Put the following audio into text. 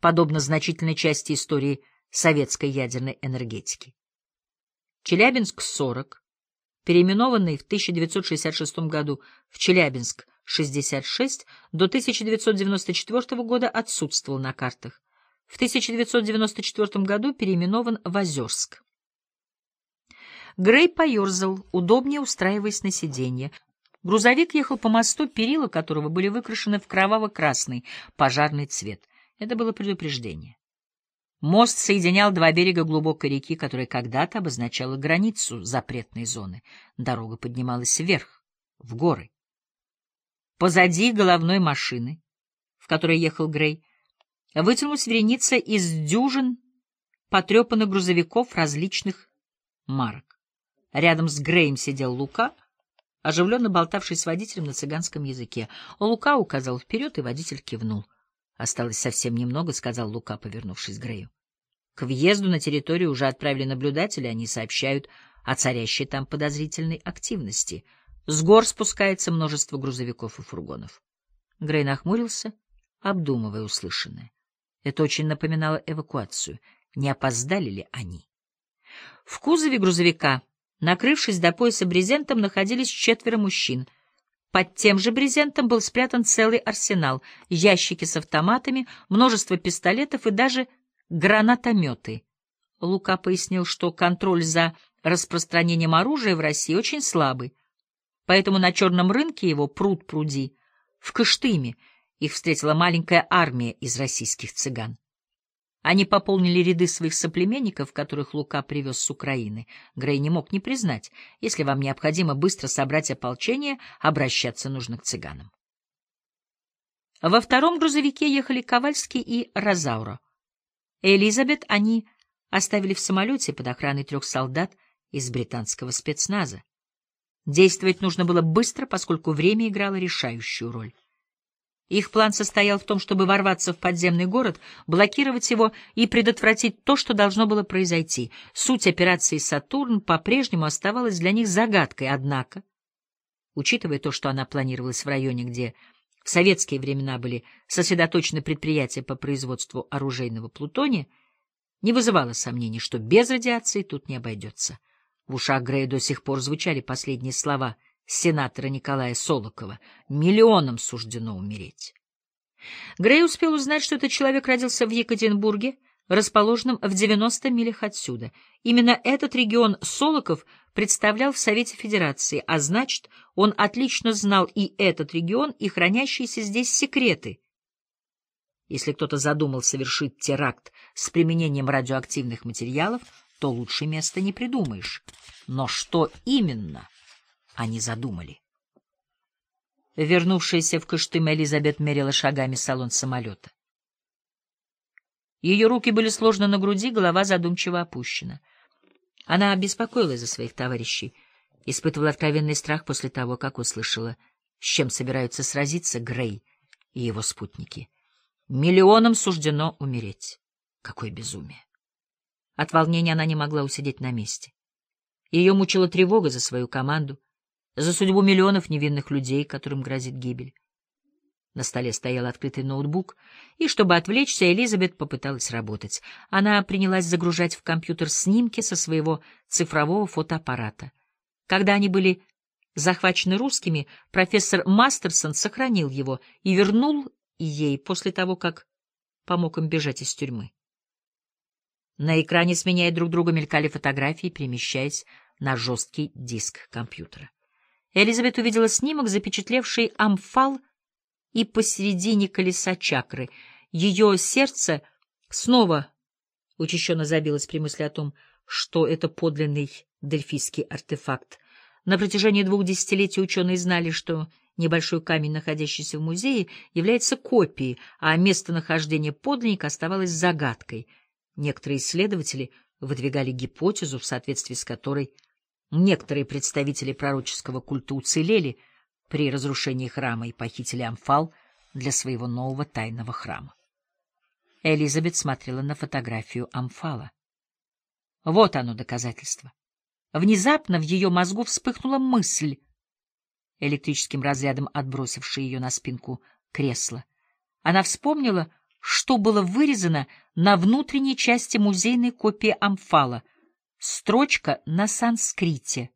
подобно значительной части истории советской ядерной энергетики. Челябинск-40, переименованный в 1966 году в Челябинск-66, до 1994 года отсутствовал на картах. В 1994 году переименован в Озерск. Грей поерзал, удобнее устраиваясь на сиденье. Грузовик ехал по мосту, перила которого были выкрашены в кроваво-красный пожарный цвет. Это было предупреждение. Мост соединял два берега глубокой реки, которая когда-то обозначала границу запретной зоны. Дорога поднималась вверх, в горы. Позади головной машины, в которой ехал Грей, вытянулась вереница из дюжин потрепанных грузовиков различных марок. Рядом с Греем сидел Лука, оживленно болтавший с водителем на цыганском языке. Лука указал вперед, и водитель кивнул. Осталось совсем немного, — сказал Лука, повернувшись к Грею. К въезду на территорию уже отправили наблюдатели, они сообщают о царящей там подозрительной активности. С гор спускается множество грузовиков и фургонов. Грей нахмурился, обдумывая услышанное. Это очень напоминало эвакуацию. Не опоздали ли они? В кузове грузовика, накрывшись до пояса брезентом, находились четверо мужчин — под тем же брезентом был спрятан целый арсенал, ящики с автоматами, множество пистолетов и даже гранатометы. Лука пояснил, что контроль за распространением оружия в России очень слабый, поэтому на черном рынке его пруд пруди. В Кыштыме их встретила маленькая армия из российских цыган. Они пополнили ряды своих соплеменников, которых Лука привез с Украины. Грей не мог не признать. Если вам необходимо быстро собрать ополчение, обращаться нужно к цыганам. Во втором грузовике ехали Ковальский и Розауро. Элизабет они оставили в самолете под охраной трех солдат из британского спецназа. Действовать нужно было быстро, поскольку время играло решающую роль. Их план состоял в том, чтобы ворваться в подземный город, блокировать его и предотвратить то, что должно было произойти. Суть операции «Сатурн» по-прежнему оставалась для них загадкой, однако, учитывая то, что она планировалась в районе, где в советские времена были сосредоточены предприятия по производству оружейного плутония, не вызывало сомнений, что без радиации тут не обойдется. В ушах Грея до сих пор звучали последние слова — сенатора Николая Солокова. Миллионам суждено умереть. Грей успел узнать, что этот человек родился в Екатеринбурге, расположенном в 90 милях отсюда. Именно этот регион Солоков представлял в Совете Федерации, а значит, он отлично знал и этот регион, и хранящиеся здесь секреты. Если кто-то задумал совершить теракт с применением радиоактивных материалов, то лучше места не придумаешь. Но что именно? Они задумали. Вернувшаяся в Кыштым Элизабет мерила шагами салон самолета. Ее руки были сложены на груди, голова задумчиво опущена. Она беспокоилась за своих товарищей, испытывала откровенный страх после того, как услышала, с чем собираются сразиться Грей и его спутники. Миллионам суждено умереть. Какое безумие! От волнения она не могла усидеть на месте. Ее мучила тревога за свою команду — за судьбу миллионов невинных людей, которым грозит гибель. На столе стоял открытый ноутбук, и, чтобы отвлечься, Элизабет попыталась работать. Она принялась загружать в компьютер снимки со своего цифрового фотоаппарата. Когда они были захвачены русскими, профессор Мастерсон сохранил его и вернул ей после того, как помог им бежать из тюрьмы. На экране, сменяя друг друга, мелькали фотографии, перемещаясь на жесткий диск компьютера. Элизабет увидела снимок, запечатлевший амфал и посередине колеса чакры. Ее сердце снова учащенно забилось при мысли о том, что это подлинный дельфийский артефакт. На протяжении двух десятилетий ученые знали, что небольшой камень, находящийся в музее, является копией, а местонахождение подлинника оставалось загадкой. Некоторые исследователи выдвигали гипотезу, в соответствии с которой Некоторые представители пророческого культа уцелели при разрушении храма и похитили амфал для своего нового тайного храма. Элизабет смотрела на фотографию амфала. Вот оно доказательство. Внезапно в ее мозгу вспыхнула мысль, электрическим разрядом отбросившая ее на спинку кресла. Она вспомнила что было вырезано на внутренней части музейной копии Амфала. Строчка на санскрите.